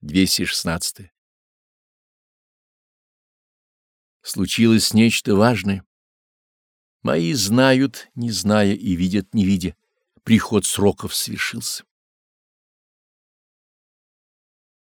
216. Случилось нечто важное. Мои знают, не зная, и видят, не видя. Приход сроков свершился.